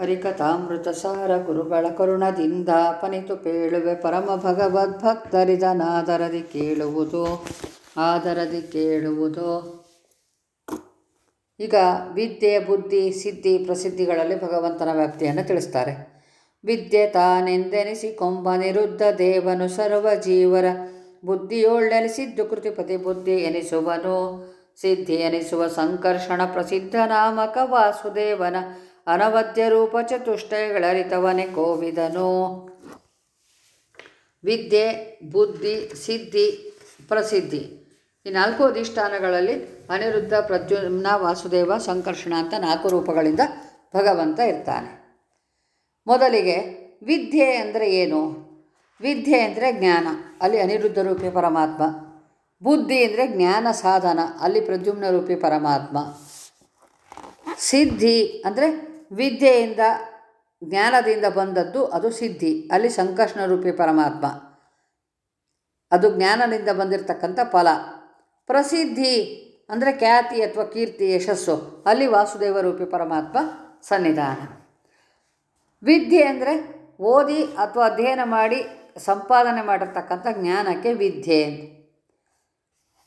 ಹರಿಕಥಾಮೃತ ಸಾರ ಗುರುಗಳ ಕರುಣದಿಂದ ಪನಿತು ಪೇಳುವೆ ಪರಮ ಭಗವದ್ಭಕ್ತರಿದನಾದರದಿ ಕೇಳುವುದು, ಆದರದಿ ಕೇಳುವುದು. ಈಗ ವಿದ್ಯೆ, ಬುದ್ಧಿ, ಸಿದ್ಧಿ, ಪ್ರಸಿದ್ಧಿಗಳಲ್ಲಿ ಭಗವಂತನ ವ್ಯಾಪ್ತಿಯನ್ನು ತಿಳಿಸ್ತಾರೆ. ವಿದ್ಯೆ ತಾನೆಂದೆನಿಸಿಕೊಂಬ ನಿರುದ್ಧ ದೇವನು ಸರ್ವ ಜೀವರ, ಬುದ್ಧಿಯೋಳ್ಳೆನಿಸಿದ್ದು ಕೃತಿಪತಿ ಬುದ್ಧಿ ಎನಿಸುವನು. ಸಿದ್ಧಿ ಎನಿಸುವ ಸಂಕರ್ಷಣ ಪ್ರಸಿದ್ಧ ನಾಮಕ ವಾಸುದೇವನ ಅನವದ್ಯ ರೂಪ ಚತುಷ್ಟಯಗಳರಿತವನೆ ಕೋವಿದನು. ವಿದ್ಯೆ, ಬುದ್ಧಿ, ಸಿದ್ಧಿ, ಪ್ರಸಿದ್ಧಿ. ಈ ನಾಲ್ಕು ಅಧಿಷ್ಠಾನಗಳಲ್ಲಿ ಅನಿರುದ್ಧ ಪ್ರದ್ಯುಮ್ನ ವಾಸುದೇವ ಸಂಕರ್ಷಣ ಅಂತ ನಾಲ್ಕು ರೂಪಗಳಿಂದ ಭಗವಂತ ಇರ್ತಾನೆ. ಮೊದಲಿಗೆ ವಿದ್ಯೆ ಅಂದರೆ ಏನು? ವಿದ್ಯೆ ಅಂದರೆ ಜ್ಞಾನ. ಅಲ್ಲಿ ಅನಿರುದ್ಧ ರೂಪಿ ಪರಮಾತ್ಮ. ಬುದ್ಧಿ ಅಂದರೆ ಜ್ಞಾನ ಸಾಧನ. ಅಲ್ಲಿ ಪ್ರದ್ಯುಮ್ನ ರೂಪಿ ಪರಮಾತ್ಮ. ಸಿದ್ಧಿ ಅಂದರೆ ವಿದ್ಯೆಯಿಂದ, ಜ್ಞಾನದಿಂದ ಬಂದದ್ದು ಅದು ಸಿದ್ಧಿ. ಅಲ್ಲಿ ಸಂಕರ್ಷಣ ರೂಪಿ ಪರಮಾತ್ಮ. ಅದು ಜ್ಞಾನದಿಂದ ಬಂದಿರತಕ್ಕಂಥ ಫಲ. ಪ್ರಸಿದ್ಧಿ ಅಂದರೆ ಖ್ಯಾತಿ ಅಥವಾ ಕೀರ್ತಿ, ಯಶಸ್ಸು. ಅಲ್ಲಿ ವಾಸುದೇವ ರೂಪಿ ಪರಮಾತ್ಮ ಸನ್ನಿಧಾನ. ವಿದ್ಯೆ ಅಂದರೆ ಓದಿ ಅಥವಾ ಅಧ್ಯಯನ ಮಾಡಿ ಸಂಪಾದನೆ ಮಾಡಿರ್ತಕ್ಕಂಥ ಜ್ಞಾನಕ್ಕೆ ವಿದ್ಯೆ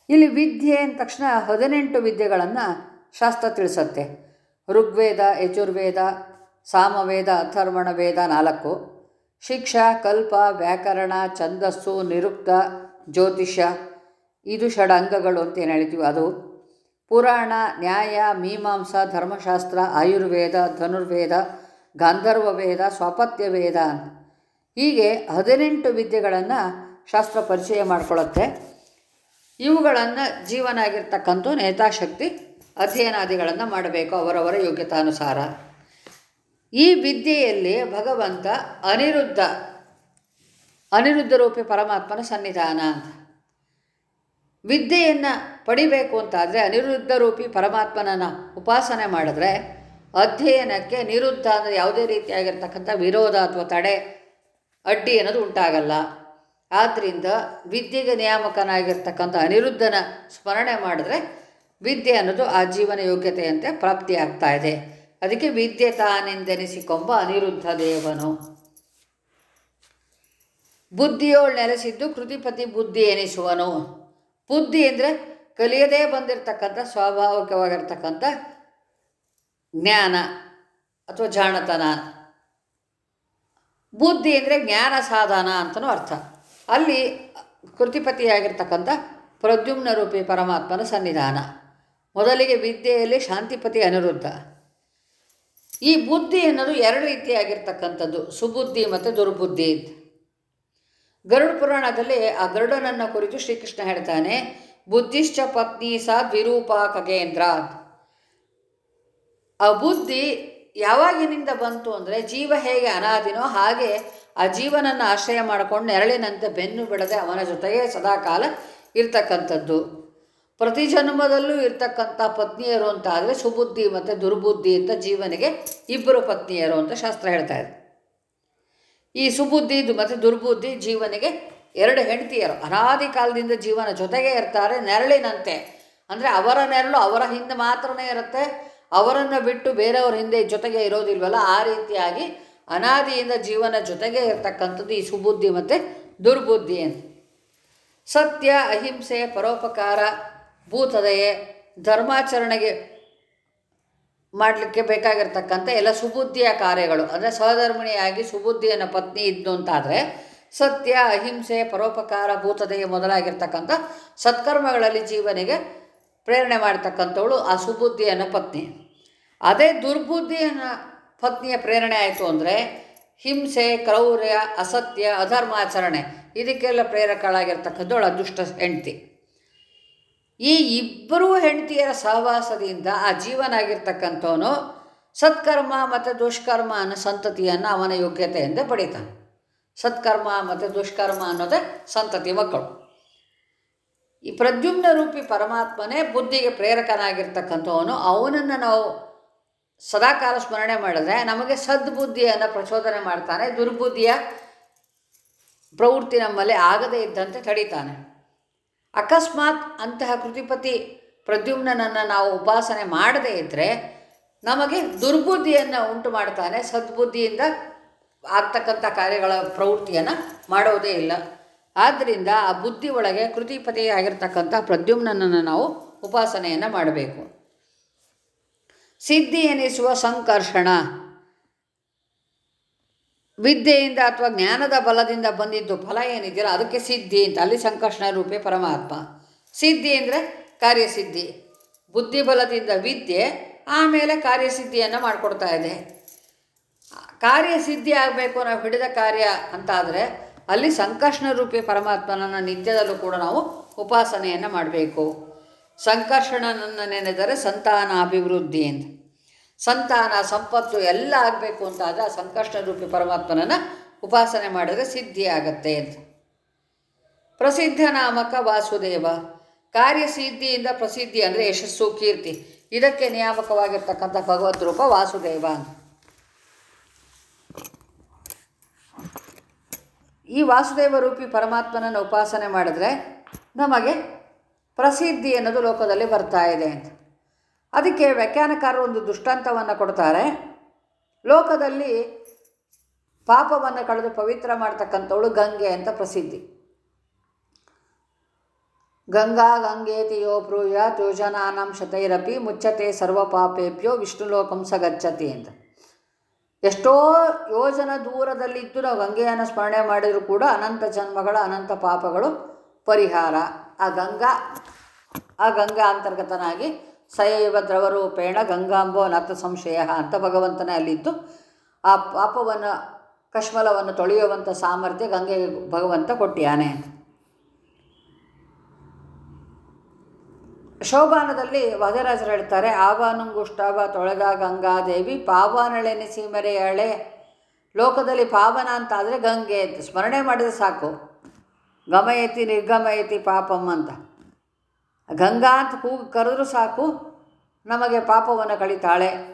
ಇಲ್ಲಿ ವಿದ್ಯೆ ಅಂದ ತಕ್ಷಣ ಹದಿನೆಂಟು ವಿದ್ಯೆಗಳನ್ನು ಶಾಸ್ತ್ರ ತಿಳಿಸತ್ತೆ. ಋಗ್ವೇದ, ಯಜುರ್ವೇದ, ಸಾಮವೇದ, ಅಥರ್ವಣ ವೇದ ನಾಲ್ಕು. ಶಿಕ್ಷಾ, ಕಲ್ಪ, ವ್ಯಾಕರಣ, ಛಂದಸ್ಸು, ನಿರುಕ್ತ ಜ್ಯೋತಿಷ ಇದು ಷಡಂಗಗಳು ಅಂತ ಏನು ಹೇಳ್ತೀವಿ ಅದು. ಪುರಾಣ, ನ್ಯಾಯ, ಮೀಮಾಂಸಾ, ಧರ್ಮಶಾಸ್ತ್ರ, ಆಯುರ್ವೇದ, ಧನುರ್ವೇದ ಗಾಂಧರ್ವ ವೇದ ಸ್ವಾಪತ್ಯ ವೇದ ಹೀಗೆ ಹದಿನೆಂಟು ವಿದ್ಯೆಗಳನ್ನು ಶಾಸ್ತ್ರ ಪರಿಚಯ ಮಾಡಿಕೊಳ್ಳುತ್ತೆ ಇವುಗಳನ್ನು ಜೀವನ ಆಗಿರ್ತಕ್ಕಂಥ ನೇತಾಶಕ್ತಿ ಅಧ್ಯಯನಾದಿಗಳನ್ನು ಮಾಡಬೇಕು, ಅವರವರ ಯೋಗ್ಯತಾನುಸಾರ. ಈ ವಿದ್ಯೆಯಲ್ಲಿ ಭಗವಂತ ಅನಿರುದ್ಧ ಅನಿರುದ್ಧ ರೂಪಿ ಪರಮಾತ್ಮನ ಸನ್ನಿಧಾನ ಅಂತ. ವಿದ್ಯೆಯನ್ನು ಪಡಿಬೇಕು ಅಂತಾದರೆ ಅನಿರುದ್ಧ ರೂಪಿ ಪರಮಾತ್ಮನನ್ನು ಉಪಾಸನೆ ಮಾಡಿದ್ರೆ ಅಧ್ಯಯನಕ್ಕೆ ನಿರುದ್ಧ ಅಂದರೆ ಯಾವುದೇ ರೀತಿಯಾಗಿರ್ತಕ್ಕಂಥ ವಿರೋಧ ಅಥವಾ ತಡೆ, ಅಡ್ಡಿ ಅನ್ನೋದು ಉಂಟಾಗಲ್ಲ. ಆದ್ದರಿಂದ ವಿದ್ಯೆಗೆ ನಿಯಾಮಕನಾಗಿರ್ತಕ್ಕಂಥ ಅನಿರುದ್ಧನ ಸ್ಮರಣೆ ಮಾಡಿದ್ರೆ ವಿದ್ಯೆ ಅನ್ನೋದು ಆ ಜೀವನ ಯೋಗ್ಯತೆಯಂತೆ ಪ್ರಾಪ್ತಿಯಾಗ್ತಾ ಇದೆ. ಅದಕ್ಕೆ ವಿದ್ಯೆ ತಾನೆಂದೆನಿಸಿಕೊಂಬ ಅನಿರುದ್ಧ ದೇವನು. ಬುದ್ಧಿಯೋಳು ನೆಲೆಸಿದ್ದು ಕೃತಿಪತಿ ಬುದ್ಧಿ ಎನಿಸುವನು. ಬುದ್ಧಿ ಅಂದರೆ ಕಲಿಯದೇ ಬಂದಿರತಕ್ಕಂಥ, ಸ್ವಾಭಾವಿಕವಾಗಿರ್ತಕ್ಕಂಥ ಜ್ಞಾನ ಅಥವಾ ಜಾಣತನ. ಬುದ್ಧಿ ಅಂದರೆ ಜ್ಞಾನ ಸಾಧನ ಅಂತಲೂ ಅರ್ಥ. ಅಲ್ಲಿ ಕೃತಿಪತಿಯಾಗಿರ್ತಕ್ಕಂಥ ಪ್ರದ್ಯುಮ್ನ ರೂಪಿ ಪರಮಾತ್ಮನ ಸನ್ನಿಧಾನ. ಮೊದಲಿಗೆ ವಿದ್ಯೆಯಲ್ಲಿ ಶಾಂತಿಪತಿ ಅನಿರುದ್ಧ. ಈ ಬುದ್ಧಿ ಅನ್ನೋದು ಎರಡು ರೀತಿಯಾಗಿರ್ತಕ್ಕಂಥದ್ದು, ಸುಬುದ್ಧಿ ಮತ್ತು ದುರ್ಬುದ್ಧಿ. ಗರುಡ ಪುರಾಣದಲ್ಲಿ ಆ ಗರುಡನನ್ನು ಕುರಿತು ಶ್ರೀಕೃಷ್ಣ ಹೇಳ್ತಾನೆ, ಬುದ್ಧಿಶ್ಚ ಪತ್ನಿ ಸಾ ದ್ವಿರೂಪ ಖಗೇಂದ್ರ ಆ ಬುದ್ಧಿ ಯಾವಾಗಿನಿಂದ ಬಂತು ಅಂದರೆ ಜೀವ ಹೇಗೆ ಅನಾದಿನೋ ಹಾಗೆ ಆ ಜೀವನನ್ನು ಆಶ್ರಯ ಮಾಡಿಕೊಂಡು ನೆರಳಿನಂತೆ ಬೆನ್ನು ಬಿಡದೆ ಅವನ ಜೊತೆಗೆ ಸದಾಕಾಲ ಇರ್ತಕ್ಕಂಥದ್ದು. ಪ್ರತಿ ಜನ್ಮದಲ್ಲೂ ಇರ್ತಕ್ಕಂಥ ಪತ್ನಿಯರು ಅಂತ ಆದರೆ ಸುಬುದ್ಧಿ ಮತ್ತು ದುರ್ಬುದ್ಧಿ ಅಂತ ಜೀವನಿಗೆ ಇಬ್ಬರು ಪತ್ನಿಯರು ಅಂತ ಶಾಸ್ತ್ರ ಹೇಳ್ತಾ ಇದೆ. ಈ ಸುಬುದ್ಧಿ ಮತ್ತು ದುರ್ಬುದ್ಧಿ ಜೀವನಿಗೆ ಎರಡು ಹೆಂಡತಿಯರು. ಅನಾದಿ ಕಾಲದಿಂದ ಜೀವನ ಜೊತೆಗೆ ಇರ್ತಾರೆ, ನೆರಳಿನಂತೆ. ಅಂದರೆ ಅವರ ನೆರಳು ಅವರ ಹಿಂದೆ ಮಾತ್ರನೇ ಇರುತ್ತೆ. ಅವರನ್ನು ಬಿಟ್ಟು ಬೇರೆಯವ್ರ ಹಿಂದೆ ಜೊತೆಗೆ ಇರೋದಿಲ್ವಲ್ಲ, ಆ ರೀತಿಯಾಗಿ ಅನಾದಿಯಿಂದ ಜೀವನ ಜೊತೆಗೆ ಇರತಕ್ಕಂಥದ್ದು ಈ ಸುಬುದ್ಧಿ ಮತ್ತು ದುರ್ಬುದ್ಧಿ ಅಂತ. ಸತ್ಯ, ಅಹಿಂಸೆ, ಪರೋಪಕಾರ ಭೂತದಯೆ ಧರ್ಮಾಚರಣೆಗೆ ಮಾಡಲಿಕ್ಕೆ ಬೇಕಾಗಿರ್ತಕ್ಕಂಥ ಎಲ್ಲ ಸುಬುದ್ಧಿಯ ಕಾರ್ಯಗಳು. ಅಂದರೆ ಸಹಧರ್ಮಿಣಿಯಾಗಿ ಸುಬುದ್ಧಿಯನ್ನು ಪತ್ನಿ ಇದ್ದು ಅಂತಾದರೆ ಸತ್ಯ, ಅಹಿಂಸೆ, ಪರೋಪಕಾರ, ಭೂತದೆಯೇ ಮೊದಲಾಗಿರ್ತಕ್ಕಂಥ ಸತ್ಕರ್ಮಗಳಲ್ಲಿ ಜೀವನಿಗೆ ಪ್ರೇರಣೆ ಮಾಡ್ತಕ್ಕಂಥವಳು ಆ ಸುಬುದ್ಧಿಯನ್ನು ಪತ್ನಿ. ಅದೇ ದುರ್ಬುದ್ಧಿಯನ್ನು ಪತ್ನಿಯ ಪ್ರೇರಣೆ ಆಯಿತು ಅಂದರೆ ಹಿಂಸೆ, ಕ್ರೌರ್ಯ, ಅಸತ್ಯ, ಅಧರ್ಮಾಚರಣೆ, ಇದಕ್ಕೆಲ್ಲ ಪ್ರೇರಕಳಾಗಿರ್ತಕ್ಕಂಥವಳು ಅದೃಷ್ಟ ಹೆಂಡತಿ. ಈ ಇಬ್ಬರೂ ಹೆಂಡತಿಯರ ಸಹವಾಸದಿಂದ ಆ ಜೀವನ ಆಗಿರ್ತಕ್ಕಂಥವನು ಸತ್ಕರ್ಮ ಮತ್ತು ದುಷ್ಕರ್ಮ ಅನ್ನೋ ಸಂತತಿಯನ್ನು ಅವನ ಯೋಗ್ಯತೆಯಿಂದ ಪಡಿತಾನೆ. ಸತ್ಕರ್ಮ ಮತ್ತು ದುಷ್ಕರ್ಮ ಅನ್ನೋದೇ ಸಂತತಿ ಮಕ್ಕಳು. ಈ ಪ್ರದ್ಯುಮ್ನ ರೂಪಿ ಪರಮಾತ್ಮನೇ ಬುದ್ಧಿಗೆ ಪ್ರೇರಕನಾಗಿರ್ತಕ್ಕಂಥವನು, ಅವನನ್ನು ನಾವು ಸದಾಕಾಲ ಸ್ಮರಣೆ ಮಾಡಿದ್ರೆ ನಮಗೆ ಸದ್ಬುದ್ಧಿಯನ್ನು ಪ್ರಚೋದನೆ ಮಾಡ್ತಾನೆ, ದುರ್ಬುದ್ಧಿಯ ಪ್ರವೃತ್ತಿ ನಮ್ಮಲ್ಲಿ ಆಗದೇ ಇದ್ದಂತೆ ತಡೀತಾನೆ. ಅಕಸ್ಮಾತ್ ಅಂತಹ ಕೃತಿಪತಿ ಪ್ರದ್ಯುಮ್ನನನ್ನು ನಾವು ಉಪಾಸನೆ ಮಾಡದೇ ಇದ್ದರೆ ನಮಗೆ ದುರ್ಬುದ್ಧಿಯನ್ನು ಉಂಟು ಮಾಡ್ತಾನೆ. ಸದ್ಬುದ್ಧಿಯಿಂದ ಆಗ್ತಕ್ಕಂಥ ಕಾರ್ಯಗಳ ಪ್ರವೃತ್ತಿಯನ್ನು ಮಾಡೋದೇ ಇಲ್ಲ. ಆದ್ದರಿಂದ ಆ ಬುದ್ಧಿ ಒಳಗೆ ಕೃತಿಪತಿಯಾಗಿರ್ತಕ್ಕಂಥ ಪ್ರದ್ಯುಮ್ನನ್ನು ನಾವು ಉಪಾಸನೆಯನ್ನು ಮಾಡಬೇಕು. ಸಿದ್ಧಿ ಎನಿಸುವ ಸಂಕರ್ಷಣ. ವಿದ್ಯೆಯಿಂದ ಅಥವಾ ಜ್ಞಾನದ ಬಲದಿಂದ ಬಂದಿದ್ದು ಫಲ ಏನಿದೆಯಲ್ಲ, ಅದಕ್ಕೆ ಸಿದ್ಧಿ ಅಂತ. ಅಲ್ಲಿ ಸಂಕರ್ಷಣ ರೂಪೇ ಪರಮಾತ್ಮ. ಸಿದ್ಧಿ ಅಂದರೆ ಕಾರ್ಯಸಿದ್ಧಿ. ಬುದ್ಧಿಬಲದಿಂದ ವಿದ್ಯೆ ಆಮೇಲೆ ಕಾರ್ಯಸಿದ್ಧಿಯನ್ನು ಮಾಡಿಕೊಡ್ತಾ ಇದೆ. ಕಾರ್ಯಸಿದ್ಧಿ ಆಗಬೇಕು ನಾವು ಹಿಡಿದ ಕಾರ್ಯ ಅಂತಾದರೆ ಅಲ್ಲಿ ಸಂಕರ್ಷಣ ರೂಪಿ ಪರಮಾತ್ಮನನ್ನು ನಿತ್ಯದಲ್ಲೂ ಕೂಡ ನಾವು ಉಪಾಸನೆಯನ್ನು ಮಾಡಬೇಕು. ಸಂಕರ್ಷಣನನ್ನು ನೆನೆದರೆ ಸಂತಾನ ಅಭಿವೃದ್ಧಿ ಅಂತ. ಸಂತಾನ, ಸಂಪತ್ತು ಎಲ್ಲ ಆಗಬೇಕು ಅಂತಾದರೆ ಆ ಸಂಕಷ್ಟ ರೂಪಿ ಪರಮಾತ್ಮನನ್ನು ಉಪಾಸನೆ ಮಾಡಿದರೆ ಸಿದ್ಧಿಯಾಗತ್ತೆ ಅಂತ. ಪ್ರಸಿದ್ಧ ನಾಮಕ ವಾಸುದೇವ. ಕಾರ್ಯಸಿದ್ಧಿಯಿಂದ ಪ್ರಸಿದ್ಧಿ ಅಂದರೆ ಯಶಸ್ಸು, ಕೀರ್ತಿ. ಇದಕ್ಕೆ ನಿಯಾಮಕವಾಗಿರ್ತಕ್ಕಂಥ ಭಗವದ್ ರೂಪ ವಾಸುದೇವ ಅಂತ. ಈ ವಾಸುದೇವ ರೂಪಿ ಪರಮಾತ್ಮನನ್ನು ಉಪಾಸನೆ ಮಾಡಿದ್ರೆ ನಮಗೆ ಪ್ರಸಿದ್ಧಿ ಅನ್ನೋದು ಲೋಕದಲ್ಲಿ ಬರ್ತಾ ಇದೆ ಅಂತ. ಅದಕ್ಕೆ ವ್ಯಾಖ್ಯಾನಕಾರರು ಒಂದು ದುಷ್ಟಾಂತವನ್ನು ಕೊಡ್ತಾರೆ. ಲೋಕದಲ್ಲಿ ಪಾಪವನ್ನು ಕಳೆದು ಪವಿತ್ರ ಮಾಡ್ತಕ್ಕಂಥವಳು ಗಂಗೆ ಅಂತ ಪ್ರಸಿದ್ಧಿ. ಗಂಗಾ ಗಂಗೇತಿಯೋ ಯೋ ಬ್ರೂಯಾತ್ ಯೋಜನಾನಾಂ ಶತೈರಪಿ ಮುಚ್ಚತೆ ಸರ್ವ ಪಾಪೇಭ್ಯೋ ವಿಷ್ಣುಲೋಕಂ ಸ ಗಚ್ಚತಿ ಅಂತ. ಎಷ್ಟೋ ಯೋಜನ ದೂರದಲ್ಲಿದ್ದು ನಾವು ಗಂಗೆಯನ್ನು ಸ್ಮರಣೆ ಮಾಡಿದರೂ ಕೂಡ ಅನಂತ ಜನ್ಮಗಳ ಅನಂತ ಪಾಪಗಳು ಪರಿಹಾರ. ಆ ಗಂಗಾ ಆ ಗಂಗಾ ಅಂತರ್ಗತನಾಗಿ ಸಯೈವ ದ್ರವರೂಪೇಣ ಗಂಗಾಂಬೋ ನತ ಸಂಶಯ ಅಂತ ಭಗವಂತನೇ ಅಲ್ಲಿದ್ದು ಆ ಪಾಪವನ್ನು, ಕಶ್ಮಲವನ್ನು ತೊಳೆಯುವಂಥ ಸಾಮರ್ಥ್ಯ ಗಂಗೆಗೆ ಭಗವಂತ ಕೊಟ್ಟಿಯಾನೆ. ಶೋಭಾನದಲ್ಲಿ ವಧರಾಜರು ಹೇಳ್ತಾರೆ ಆವಾನುಂಗುಷ್ಟಾವ ತೊಳೆದ ಗಂಗಾದೇವಿ, ಪಾವನಳೆನಿಸಿ ಮರೆಯಳೆ. ಲೋಕದಲ್ಲಿ ಪಾವನ ಅಂತ ಆದರೆ ಗಂಗೆ ಸ್ಮರಣೆ ಮಾಡಿದರೆ ಸಾಕು. ಗಮಯತಿ ನಿರ್ಗಮಯತಿ ಪಾಪಂ ಅಂತ. ಗಂಗಾ ಅಂತ ಕೂಗಿ ಕರೆದ್ರೂ ಸಾಕು, ನಮಗೆ ಪಾಪವನ್ನು ಕಳಿತಾಳೆ.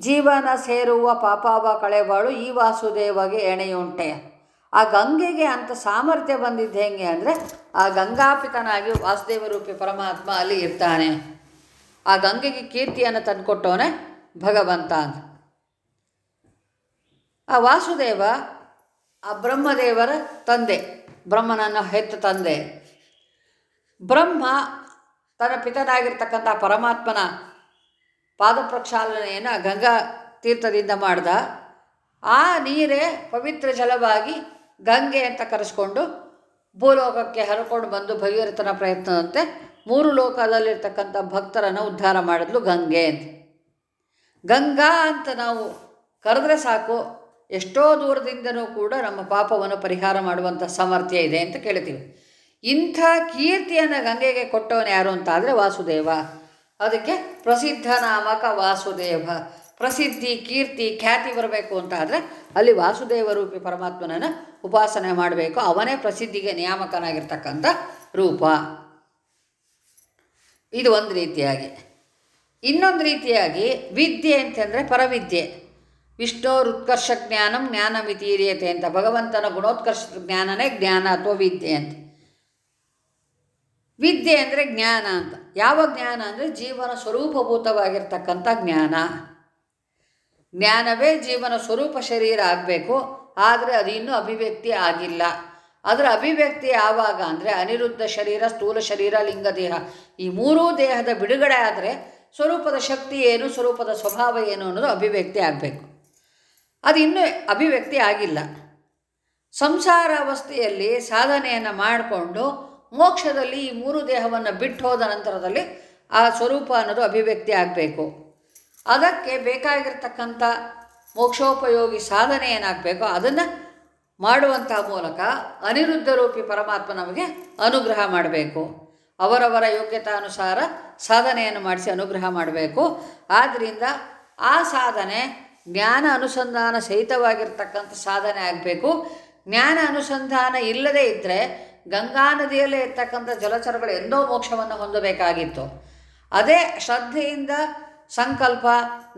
ಜೀವನ ಸೇರುವ ಪಾಪಾವ ಕಳೆಬಾಳು ಈ ವಾಸುದೇವಗೆ ಎಣೆಯುಂಟೆ. ಆ ಗಂಗೆಗೆ ಅಂತ ಸಾಮರ್ಥ್ಯ ಬಂದಿದ್ದು ಹೆಂಗೆ ಅಂದರೆ, ಆ ಗಂಗಾಪಿತನಾಗಿ ವಾಸುದೇವ ರೂಪಿ ಪರಮಾತ್ಮ ಅಲ್ಲಿ ಇರ್ತಾನೆ. ಆ ಗಂಗೆಗೆ ಕೀರ್ತಿಯನ್ನು ತಂದುಕೊಟ್ಟವನೇ ಭಗವಂತ ಅಂತ. ಆ ವಾಸುದೇವ ಆ ಬ್ರಹ್ಮದೇವರ ತಂದೆ, ಬ್ರಹ್ಮನನ್ನು ಹೆತ್ತ ತಂದೆ. ಬ್ರಹ್ಮ ತನ್ನ ಪಿತನಾಗಿರ್ತಕ್ಕಂಥ ಪರಮಾತ್ಮನ ಪಾದ ಪ್ರಕ್ಷಾಲನೆಯನ್ನು ಗಂಗಾ ತೀರ್ಥದಿಂದ ಮಾಡ್ದ. ಆ ನೀರೇ ಪವಿತ್ರ ಜಲವಾಗಿ ಗಂಗೆ ಅಂತ ಕರೆಸ್ಕೊಂಡು ಭೂಲೋಕಕ್ಕೆ ಹರಕೊಂಡು ಬಂದು ಭಗೀರಥನ ಪ್ರಯತ್ನದಂತೆ ಮೂರು ಲೋಕದಲ್ಲಿರ್ತಕ್ಕಂಥ ಭಕ್ತರನ್ನು ಉದ್ಧಾರ ಮಾಡಿದ್ಲು ಗಂಗೆ ಅಂತ. ಗಂಗಾ ಅಂತ ನಾವು ಕರೆದ್ರೆ ಸಾಕು, ಎಷ್ಟೋ ದೂರದಿಂದನೂ ಕೂಡ ನಮ್ಮ ಪಾಪವನ್ನು ಪರಿಹಾರ ಮಾಡುವಂಥ ಸಾಮರ್ಥ್ಯ ಇದೆ ಅಂತ ಕೇಳ್ತೀವಿ. ಇಂಥ ಕೀರ್ತಿಯನ್ನು ಗಂಗೆಗೆ ಕೊಟ್ಟವನು ಯಾರು ಅಂತ ಆದರೆ ವಾಸುದೇವ. ಅದಕ್ಕೆ ಪ್ರಸಿದ್ಧ ನಾಮಕ ವಾಸುದೇವ. ಪ್ರಸಿದ್ಧಿ, ಕೀರ್ತಿ, ಖ್ಯಾತಿ ಬರಬೇಕು ಅಂತ ಆದರೆ ಅಲ್ಲಿ ವಾಸುದೇವ ರೂಪಿ ಪರಮಾತ್ಮನನ್ನು ಉಪಾಸನೆ ಮಾಡಬೇಕು. ಅವನೇ ಪ್ರಸಿದ್ಧಿಗೆ ನಿಯಾಮಕನಾಗಿರ್ತಕ್ಕಂಥ ರೂಪ. ಇದು ಒಂದು ರೀತಿಯಾಗಿ. ಇನ್ನೊಂದು ರೀತಿಯಾಗಿ ವಿದ್ಯೆ ಅಂತಂದರೆ ಪರವಿದ್ಯೆ. ವಿಷ್ಣೋರುತ್ಕರ್ಷ ಜ್ಞಾನಂ ಜ್ಞಾನ ಮಿತೀರಿಯತೆ ಅಂತ ಭಗವಂತನ ಗುಣೋತ್ಕರ್ಷ ಜ್ಞಾನನೇ ಜ್ಞಾನ ಅಥವಾ ವಿದ್ಯೆ ಅಂತ. ವಿದ್ಯೆ ಅಂದರೆ ಜ್ಞಾನ ಅಂತ. ಯಾವ ಜ್ಞಾನ ಅಂದರೆ ಜೀವನ ಸ್ವರೂಪಭೂತವಾಗಿರ್ತಕ್ಕಂಥ ಜ್ಞಾನ. ಜ್ಞಾನವೇ ಜೀವನ ಸ್ವರೂಪ ಶರೀರ ಆಗಬೇಕು, ಆದರೆ ಅದು ಇನ್ನೂ ಅಭಿವ್ಯಕ್ತಿ ಆಗಿಲ್ಲ. ಅದರ ಅಭಿವ್ಯಕ್ತಿ ಯಾವಾಗ ಅಂದರೆ ಅನಿರುದ್ಧ ಶರೀರ, ಸ್ಥೂಲ ಶರೀರ, ಲಿಂಗ ದೇಹ. ಈ ಮೂರೂ ದೇಹದ ಬಿಡುಗಡೆ ಆದರೆ ಸ್ವರೂಪದ ಶಕ್ತಿ ಏನು, ಸ್ವರೂಪದ ಸ್ವಭಾವ ಏನು ಅನ್ನೋದು ಅಭಿವ್ಯಕ್ತಿ ಆಗಬೇಕು. ಅದು ಇನ್ನೂ ಅಭಿವ್ಯಕ್ತಿ ಆಗಿಲ್ಲ. ಸಂಸಾರಾವಸ್ಥೆಯಲ್ಲಿ ಸಾಧನೆಯನ್ನು ಮಾಡಿಕೊಂಡು ಮೋಕ್ಷದಲ್ಲಿ ಈ ಮೂರು ದೇಹವನ್ನು ಬಿಟ್ಟು ಹೋದ ನಂತರದಲ್ಲಿ ಆ ಸ್ವರೂಪ ಅನ್ನೋದು ಅಭಿವ್ಯಕ್ತಿ ಆಗಬೇಕು. ಅದಕ್ಕೆ ಬೇಕಾಗಿರ್ತಕ್ಕಂಥ ಮೋಕ್ಷೋಪಯೋಗಿ ಸಾಧನೆ ಏನಾಗಬೇಕು? ಅದನ್ನು ಮಾಡುವಂಥ ಮೂಲಕ ಅನಿರುದ್ಧ ರೂಪಿ ಪರಮಾತ್ಮ ನಮಗೆ ಅನುಗ್ರಹ ಮಾಡಬೇಕು. ಅವರವರ ಯೋಗ್ಯತಾನುಸಾರ ಸಾಧನೆಯನ್ನು ಮಾಡಿಸಿ ಅನುಗ್ರಹ ಮಾಡಬೇಕು. ಆದ್ದರಿಂದ ಆ ಸಾಧನೆ ಜ್ಞಾನ ಅನುಸಂಧಾನ ಸಹಿತವಾಗಿರ್ತಕ್ಕಂಥ ಸಾಧನೆ ಆಗಬೇಕು. ಜ್ಞಾನ ಅನುಸಂಧಾನ ಇಲ್ಲದೇ ಇದ್ದರೆ ಗಂಗಾ ನದಿಯಲ್ಲೇ ಇರ್ತಕ್ಕಂಥ ಜಲಚರಗಳು ಎಂದೋ ಮೋಕ್ಷವನ್ನು ಹೊಂದಬೇಕಾಗಿತ್ತು. ಅದೇ ಶ್ರದ್ಧೆಯಿಂದ ಸಂಕಲ್ಪ,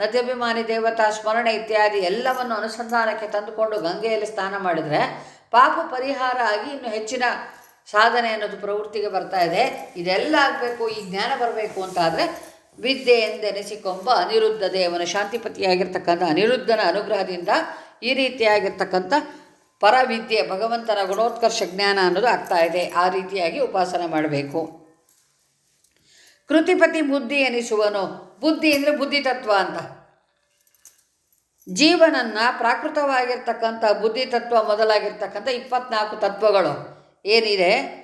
ನದ್ಯಭಿಮಾನಿ, ದೇವತಾ, ಸ್ಮರಣೆ ಇತ್ಯಾದಿ ಎಲ್ಲವನ್ನು ಅನುಸಂಧಾನಕ್ಕೆ ತಂದುಕೊಂಡು ಗಂಗೆಯಲ್ಲಿ ಸ್ನಾನ ಮಾಡಿದರೆ ಪಾಪ ಪರಿಹಾರ ಆಗಿ ಇನ್ನು ಹೆಚ್ಚಿನ ಸಾಧನೆ ಅನ್ನೋದು ಪ್ರವೃತ್ತಿಗೆ ಬರ್ತಾ ಇದೆ. ಇದೆಲ್ಲ ಆಗಬೇಕು, ಈ ಜ್ಞಾನ ಬರಬೇಕು ಅಂತ ಆದರೆ ವಿದ್ಯೆ ಎಂದೆನಿಸಿಕೊಂಬ ಅನಿರುದ್ಧ ದೇವನ ಶಾಂತಿಪತಿಯಾಗಿರ್ತಕ್ಕಂಥ ಅನಿರುದ್ಧನ ಅನುಗ್ರಹದಿಂದ ಈ ರೀತಿಯಾಗಿರ್ತಕ್ಕಂಥ ಪರವಿದ್ಯೆ, ಭಗವಂತನ ಗುಣೋತ್ಕರ್ಷ ಜ್ಞಾನ ಅನ್ನೋದು ಆಗ್ತಾ ಇದೆ. ಆ ರೀತಿಯಾಗಿ ಉಪಾಸನೆ ಮಾಡಬೇಕು. ಕೃತಿಪತಿ ಬುದ್ಧಿ ಎನಿಸುವನು. ಬುದ್ಧಿ ಅಂದರೆ ಬುದ್ಧಿ ತತ್ವ ಅಂತ. ಜೀವನನ್ನು ಪ್ರಾಕೃತವಾಗಿರ್ತಕ್ಕಂಥ ಬುದ್ಧಿ ತತ್ವ ಮೊದಲಾಗಿರ್ತಕ್ಕಂಥ ಇಪ್ಪತ್ನಾಲ್ಕು ತತ್ವಗಳು ಏನಿದೆ?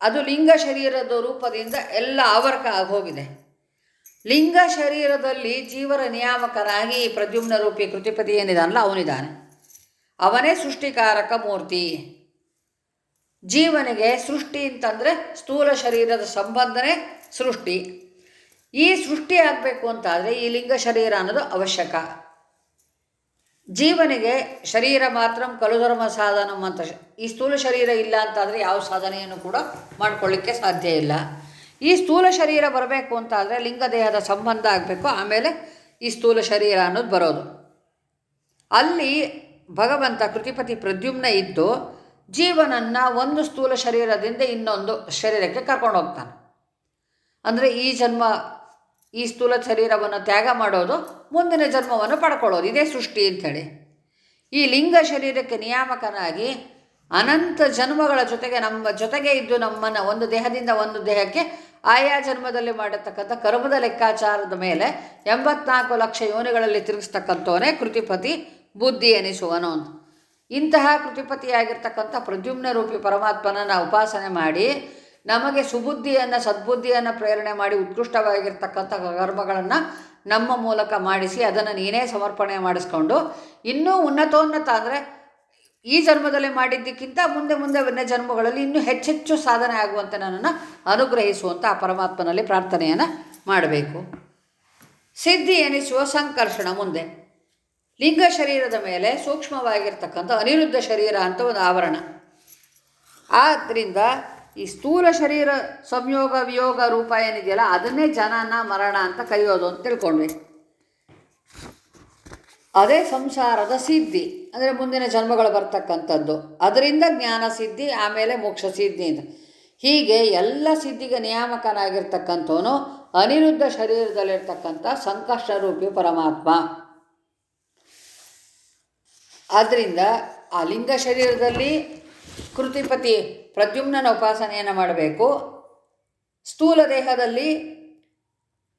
ಅದು ಲಿಂಗ ಶರೀರದ ರೂಪದಿಂದ ಎಲ್ಲ ಆವರ್ಕ ಆಗೋಗಿದೆ. ಲಿಂಗ ಶರೀರದಲ್ಲಿ ಜೀವರ ನಿಯಾಮಕನಾಗಿ ಪ್ರದ್ಯುಮ್ನ ರೂಪಿ ಕೃತಿಪತಿ ಏನಿದಾನಲ್ಲ ಅವನಿದ್ದಾನೆ ಅವನೇ ಸೃಷ್ಟಿಕಾರಕ ಮೂರ್ತಿ. ಜೀವನಿಗೆ ಸೃಷ್ಟಿ ಅಂತಂದರೆ ಸ್ಥೂಲ ಶರೀರದ ಸಂಬಂಧನೇ ಸೃಷ್ಟಿ. ಈ ಸೃಷ್ಟಿ ಆಗಬೇಕು ಅಂತಾದರೆ ಈ ಲಿಂಗ ಶರೀರ ಅನ್ನೋದು ಅವಶ್ಯಕ. ಜೀವನಿಗೆ ಶರೀರ ಮಾತ್ರ ಕಲುಧರ್ಮ ಸಾಧನ ಅಂತ ಈ ಸ್ಥೂಲ ಶರೀರ ಇಲ್ಲ ಅಂತಾದರೆ ಯಾವ ಸಾಧನೆಯನ್ನು ಕೂಡ ಮಾಡಿಕೊಳ್ಳಿಕ್ಕೆ ಸಾಧ್ಯ ಇಲ್ಲ. ಈ ಸ್ಥೂಲ ಶರೀರ ಬರಬೇಕು ಅಂತಾದರೆ ಲಿಂಗ ದೇಹದ ಸಂಬಂಧ ಆಗಬೇಕು, ಆಮೇಲೆ ಈ ಸ್ಥೂಲ ಶರೀರ ಅನ್ನೋದು ಬರೋದು. ಅಲ್ಲಿ ಭಗವಂತ ಕೃತಿಪತಿ ಪ್ರದ್ಯುಮ್ನ ಇದ್ದು ಜೀವನನ್ನು ಒಂದು ಸ್ಥೂಲ ಶರೀರದಿಂದ ಇನ್ನೊಂದು ಶರೀರಕ್ಕೆ ಕರ್ಕೊಂಡು ಹೋಗ್ತಾನೆ. ಅಂದರೆ ಈ ಜನ್ಮ, ಈ ಸ್ಥೂಲ ಶರೀರವನ್ನು ತ್ಯಾಗ ಮಾಡೋದು ಮುಂದಿನ ಜನ್ಮವನ್ನು ಪಡ್ಕೊಳ್ಳೋದು. ಇದೇ ಸೃಷ್ಟಿ ಅಂಥೇಳಿ. ಈ ಲಿಂಗ ಶರೀರಕ್ಕೆ ನಿಯಾಮಕನಾಗಿ ಅನಂತ ಜನ್ಮಗಳ ಜೊತೆಗೆ ನಮ್ಮ ಜೊತೆಗೆ ಇದ್ದು ನಮ್ಮನ್ನು ಒಂದು ದೇಹದಿಂದ ಒಂದು ದೇಹಕ್ಕೆ ಆಯಾ ಜನ್ಮದಲ್ಲಿ ಮಾಡಿರ್ತಕ್ಕಂಥ ಕರ್ಮದ ಲೆಕ್ಕಾಚಾರದ ಮೇಲೆ ಎಂಬತ್ನಾಲ್ಕು ಲಕ್ಷ ಯೋನಿಗಳಲ್ಲಿ ತಿರುಗಿಸ್ತಕ್ಕಂಥವನೇ ಕೃತಿಪತಿ. ಬುದ್ಧಿ ಎನಿಸುವನು ಅಂತ. ಇಂತಹ ಕೃತಿಪತಿಯಾಗಿರ್ತಕ್ಕಂಥ ಪ್ರದ್ಯುಮ್ನ ರೂಪಿ ಪರಮಾತ್ಮನನ್ನು ಉಪಾಸನೆ ಮಾಡಿ ನಮಗೆ ಸುಬುದ್ಧಿಯನ್ನು, ಸದ್ಬುದ್ಧಿಯನ್ನು ಪ್ರೇರಣೆ ಮಾಡಿ ಉತ್ಕೃಷ್ಟವಾಗಿರ್ತಕ್ಕಂಥ ಕರ್ಮಗಳನ್ನು ನಮ್ಮ ಮೂಲಕ ಮಾಡಿಸಿ ಅದನ್ನು ನೀನೇ ಸಮರ್ಪಣೆ ಮಾಡಿಸ್ಕೊಂಡು ಇನ್ನೂ ಉನ್ನತೋನ್ನತ ಅಂದರೆ ಈ ಜನ್ಮದಲ್ಲಿ ಮಾಡಿದ್ದಕ್ಕಿಂತ ಮುಂದೆ ಮುಂದೆ ಬಂದ ಜನ್ಮಗಳಲ್ಲಿ ಇನ್ನೂ ಹೆಚ್ಚೆಚ್ಚು ಸಾಧನೆ ಆಗುವಂತೆ ನನ್ನನ್ನು ಅನುಗ್ರಹಿಸುವಂಥ ಆ ಪರಮಾತ್ಮನಲ್ಲಿ ಪ್ರಾರ್ಥನೆಯನ್ನು ಮಾಡಬೇಕು. ಸಿದ್ಧಿ ಎನಿಸುವ ಸಂಕರ್ಷಣ ಮುಂದೆ. ಲಿಂಗ ಶರೀರದ ಮೇಲೆ ಸೂಕ್ಷ್ಮವಾಗಿರ್ತಕ್ಕಂಥ ಅನಿರುದ್ಧ ಶರೀರ ಅಂತ ಒಂದು ಆವರಣ. ಆದ್ದರಿಂದ ಈ ಸ್ಥೂಲ ಶರೀರ ಸಂಯೋಗ ವಿಯೋಗ ರೂಪ ಏನಿದೆಯಲ್ಲ ಅದನ್ನೇ ಜನನ, ಮರಣ ಅಂತ ಕರೆಯೋದು ಅಂತ ತಿಳ್ಕೊಂಡ್ವಿ. ಅದೇ ಸಂಸಾರದ ಸಿದ್ಧಿ, ಅಂದರೆ ಮುಂದಿನ ಜನ್ಮಗಳು ಬರ್ತಕ್ಕಂಥದ್ದು. ಅದರಿಂದ ಜ್ಞಾನ ಸಿದ್ಧಿ, ಆಮೇಲೆ ಮೋಕ್ಷ ಸಿದ್ಧಿ ಅಂತ. ಹೀಗೆ ಎಲ್ಲ ಸಿದ್ಧಿಗೆ ನಿಯಾಮಕನಾಗಿರ್ತಕ್ಕಂಥವನು ಅನಿರುದ್ಧ ಶರೀರದಲ್ಲಿರ್ತಕ್ಕಂಥ ಸಂಕಷ್ಟ ರೂಪಿ ಪರಮಾತ್ಮ. ಆದ್ದರಿಂದ ಆ ಲಿಂಗ ಶರೀರದಲ್ಲಿ ಕೃತಿಪತಿ ಪ್ರದ್ಯುಮ್ನನ ಉಪಾಸನೆಯನ್ನು ಮಾಡಬೇಕು. ಸ್ಥೂಲ ದೇಹದಲ್ಲಿ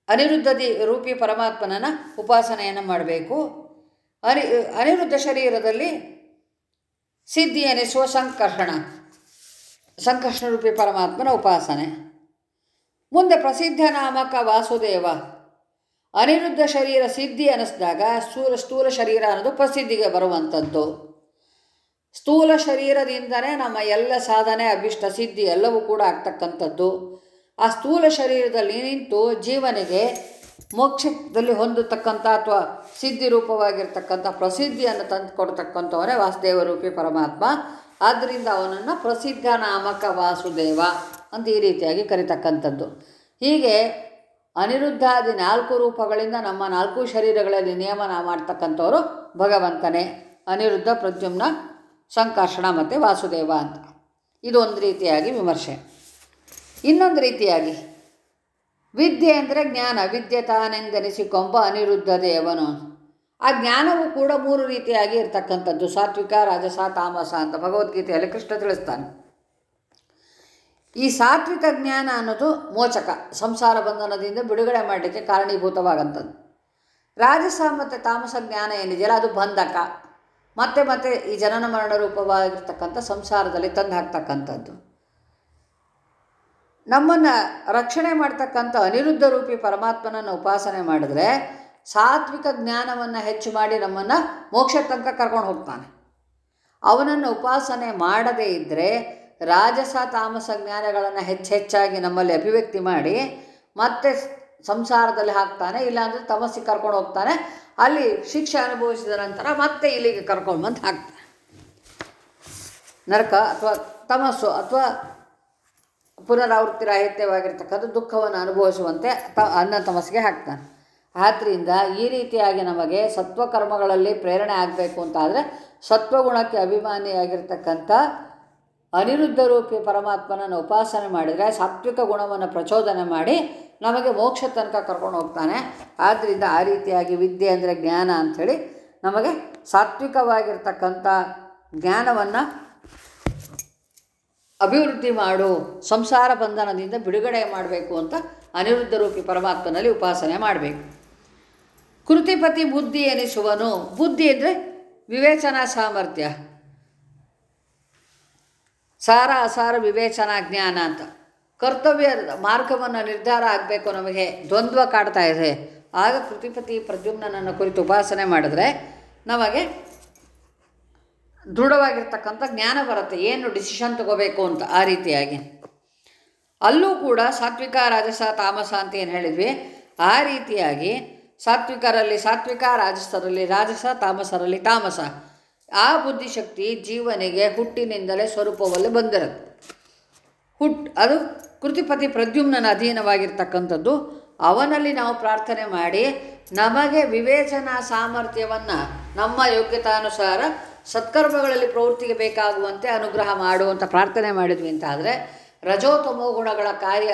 ಅನಿರುದ್ಧ ದಿ ರೂಪಿ ಪರಮಾತ್ಮನನ್ನು ಉಪಾಸನೆಯನ್ನು ಮಾಡಬೇಕು. ಅನಿ ಅನಿರುದ್ಧ ಶರೀರದಲ್ಲಿ ಸಿದ್ಧಿ ಎನಿಸುವ ಸಂಕರ್ಷಣ ಸಂಕರ್ಷಣ ರೂಪಿ ಪರಮಾತ್ಮನ ಉಪಾಸನೆ. ಮುಂದೆ ಪ್ರಸಿದ್ಧ ನಾಮಕ ವಾಸುದೇವ. ಅನಿರುದ್ಧ ಶರೀರ ಸಿದ್ಧಿ ಅನ್ನಿಸಿದಾಗ ಸ್ಥೂಲ ಸ್ಥೂಲ ಶರೀರ ಅನ್ನೋದು ಪ್ರಸಿದ್ಧಿಗೆ ಬರುವಂಥದ್ದು. ಸ್ಥೂಲ ಶರೀರದಿಂದನೇ ನಮ್ಮ ಎಲ್ಲ ಸಾಧನೆ, ಅಭಿಷ್ಟ, ಸಿದ್ಧಿ ಎಲ್ಲವೂ ಕೂಡ ಆಗ್ತಕ್ಕಂಥದ್ದು. ಆ ಸ್ಥೂಲ ಶರೀರದಲ್ಲಿ ನಿಂತು ಜೀವನಿಗೆ ಮೋಕ್ಷದಲ್ಲಿ ಹೊಂದತಕ್ಕಂಥ ಅಥವಾ ಸಿದ್ಧಿ ರೂಪವಾಗಿರ್ತಕ್ಕಂಥ ಪ್ರಸಿದ್ಧಿಯನ್ನು ತಂದು ಕೊಡ್ತಕ್ಕಂಥವನೇ ವಾಸುದೇವ ರೂಪಿ ಪರಮಾತ್ಮ. ಆದ್ದರಿಂದ ಅವನನ್ನು ಪ್ರಸಿದ್ಧ ನಾಮಕ ವಾಸುದೇವ ಅಂತ ಈ ರೀತಿಯಾಗಿ ಕರಿತಕ್ಕಂಥದ್ದು. ಹೀಗೆ ಅನಿರುದ್ಧಾದಿ ನಾಲ್ಕು ರೂಪಗಳಿಂದ ನಮ್ಮ ನಾಲ್ಕು ಶರೀರಗಳಲ್ಲಿ ನಿಯಮನ ಮಾಡ್ತಕ್ಕಂಥವರು ಭಗವಂತನೇ. ಅನಿರುದ್ಧ ಪ್ರದ್ಯುಮ್ನ ಸಂಕರ್ಷಣ ಮತ್ತು ವಾಸುದೇವ ಅಂತ. ಇದು ಒಂದು ರೀತಿಯಾಗಿ ವಿಮರ್ಶೆ. ಇನ್ನೊಂದು ರೀತಿಯಾಗಿ, ವಿದ್ಯೆ ಅಂದರೆ ಜ್ಞಾನ. ವಿದ್ಯೆ ತಾನೆಂದೆನಿಸಿಕೊಂಬ ಅನಿರುದ್ಧ ದೇವನು ಆ ಜ್ಞಾನವು ಕೂಡ ಮೂರು ರೀತಿಯಾಗಿ ಇರ್ತಕ್ಕಂಥದ್ದು. ಸಾತ್ವಿಕ, ರಾಜಸ, ತಾಮಸ ಅಂತ ಭಗವದ್ಗೀತೆಯಲ್ಲಿ ಕೃಷ್ಣ ತಿಳಿಸ್ತಾನೆ. ಈ ಸಾತ್ವಿಕ ಜ್ಞಾನ ಅನ್ನೋದು ಮೋಚಕ, ಸಂಸಾರ ಬಂಧನದಿಂದ ಬಿಡುಗಡೆ ಮಾಡಲಿಕ್ಕೆ ಕಾರಣೀಭೂತವಾಗಂಥದ್ದು. ರಾಜಸ ಮತ್ತು ತಾಮಸ ಜ್ಞಾನ ಏನಿದೆಯಲ್ಲ, ಅದು ಬಂಧಕ. ಮತ್ತೆ ಮತ್ತೆ ಈ ಜನನ ಮರಣ ರೂಪವಾಗಿರ್ತಕ್ಕಂಥ ಸಂಸಾರದಲ್ಲಿ ತಂದು ಹಾಕ್ತಕ್ಕಂಥದ್ದು ನಮ್ಮನ್ನು ರಕ್ಷಣೆ ಮಾಡ್ತಕ್ಕಂಥ ಅನಿರುದ್ಧ ರೂಪಿ ಪರಮಾತ್ಮನನ್ನು ಉಪಾಸನೆ ಮಾಡಿದ್ರೆ ಸಾತ್ವಿಕ ಜ್ಞಾನವನ್ನು ಹೆಚ್ಚು ಮಾಡಿ ನಮ್ಮನ್ನು ಮೋಕ್ಷ ತನಕ ಕರ್ಕೊಂಡು ಹೋಗ್ತಾನೆ. ಅವನನ್ನು ಉಪಾಸನೆ ಮಾಡದೇ ಇದ್ದರೆ ರಾಜಸ, ತಾಮಸ ಜ್ಞಾನಗಳನ್ನು ಹೆಚ್ಚೆಚ್ಚಾಗಿ ನಮ್ಮಲ್ಲಿ ಅಭಿವ್ಯಕ್ತಿ ಮಾಡಿ ಮತ್ತೆ ಸಂಸಾರದಲ್ಲಿ ಹಾಕ್ತಾನೆ, ಇಲ್ಲಾಂದರೆ ತಮಸ್ಸಿಗೆ ಕರ್ಕೊಂಡು ಹೋಗ್ತಾನೆ. ಅಲ್ಲಿ ಶಿಕ್ಷೆ ಅನುಭವಿಸಿದ ನಂತರ ಮತ್ತೆ ಇಲ್ಲಿಗೆ ಕರ್ಕೊಂಡು ಬಂದು ಹಾಕ್ತಾನೆ. ನರಕ ಅಥವಾ ತಮಸ್ಸು ಅಥವಾ ಪುನರಾವೃತ್ತಿ ರಾಹಿತ್ಯವಾಗಿರ್ತಕ್ಕಂಥ ದುಃಖವನ್ನು ಅನುಭವಿಸುವಂತೆ ತ ಅನ್ನ ತಮಸ್ಸಿಗೆ ಹಾಕ್ತಾನೆ. ಆದ್ದರಿಂದ ಈ ರೀತಿಯಾಗಿ ನಮಗೆ ಸತ್ವಕರ್ಮಗಳಲ್ಲಿ ಪ್ರೇರಣೆ ಆಗಬೇಕು ಅಂತಾದರೆ ಸತ್ವಗುಣಕ್ಕೆ ಅಭಿಮಾನಿಯಾಗಿರ್ತಕ್ಕಂಥ ಅನಿರುದ್ಧ ರೂಪಿ ಪರಮಾತ್ಮನನ್ನು ಉಪಾಸನೆ ಮಾಡಿದರೆ ಸಾತ್ವಿಕ ಗುಣವನ್ನು ಪ್ರಚೋದನೆ ಮಾಡಿ ನಮಗೆ ಮೋಕ್ಷ ತನಕ ಕರ್ಕೊಂಡು ಹೋಗ್ತಾನೆ. ಆದ್ದರಿಂದ ಆ ರೀತಿಯಾಗಿ ವಿದ್ಯೆ ಅಂದರೆ ಜ್ಞಾನ ಅಂಥೇಳಿ ನಮಗೆ ಸಾತ್ವಿಕವಾಗಿರ್ತಕ್ಕಂಥ ಜ್ಞಾನವನ್ನು ಅಭಿವೃದ್ಧಿ ಮಾಡು, ಸಂಸಾರ ಬಂಧನದಿಂದ ಬಿಡುಗಡೆ ಮಾಡಬೇಕು ಅಂತ ಅನಿರುದ್ಧ ರೂಪಿ ಪರಮಾತ್ಮನಲ್ಲಿ ಉಪಾಸನೆ ಮಾಡಬೇಕು. ಕೃತಿಪತಿ ಬುದ್ಧಿ ಎನಿಸುವನು. ಬುದ್ಧಿ ಅಂದರೆ ವಿವೇಚನಾ ಸಾಮರ್ಥ್ಯ. ಸಾರ ಅಸಾರ ವಿವೇಚನಾ ಜ್ಞಾನ ಅಂತ. ಕರ್ತವ್ಯ ಮಾರ್ಗವನ್ನು ನಿರ್ಧಾರ ಆಗಬೇಕು ನಮಗೆ. ದ್ವಂದ್ವ ಕಾಡ್ತಾ ಇದೆ. ಆಗ ಕೃತಿಪತಿ ಪ್ರದ್ಯುಮ್ನನ್ನು ಕುರಿತು ಉಪಾಸನೆ ಮಾಡಿದ್ರೆ ನಮಗೆ ದೃಢವಾಗಿರ್ತಕ್ಕಂಥ ಜ್ಞಾನ ಬರುತ್ತೆ. ಏನು ಡಿಸಿಷನ್ ತಗೋಬೇಕು ಅಂತ ಆ ರೀತಿಯಾಗಿ. ಅಲ್ಲೂ ಕೂಡ ಸಾತ್ವಿಕ, ರಾಜಸ, ತಾಮಸ ಅಂತ ಏನು ಹೇಳಿದ್ವಿ? ಆ ರೀತಿಯಾಗಿ ಸಾತ್ವಿಕರಲ್ಲಿ ಸಾತ್ವಿಕ, ರಾಜಸರಲ್ಲಿ ರಾಜಸ, ತಾಮಸರಲ್ಲಿ ತಾಮಸ. ಆ ಬುದ್ಧಿಶಕ್ತಿ ಜೀವನಿಗೆ ಹುಟ್ಟಿನಿಂದಲೇ ಸ್ವರೂಪದಲ್ಲಿ ಬಂದಿರುತ್ತೆ. ಹುಟ್, ಅದು ಕೃತಿಪತಿ ಪ್ರದ್ಯುಮ್ನನ ಅಧೀನವಾಗಿರ್ತಕ್ಕಂಥದ್ದು. ಅವನಲ್ಲಿ ನಾವು ಪ್ರಾರ್ಥನೆ ಮಾಡಿ ನಮಗೆ ವಿವೇಚನಾ ಸಾಮರ್ಥ್ಯವನ್ನು, ನಮ್ಮ ಯೋಗ್ಯತಾನುಸಾರ ಸತ್ಕರ್ಮಗಳಲ್ಲಿ ಪ್ರವೃತ್ತಿಗೆ ಬೇಕಾಗುವಂತೆ ಅನುಗ್ರಹ ಮಾಡುವಂಥ ಪ್ರಾರ್ಥನೆ ಮಾಡಿದ್ವಿ ಅಂತ ಆದರೆ ರಜೋತಮೋ ಗುಣಗಳ ಕಾರ್ಯ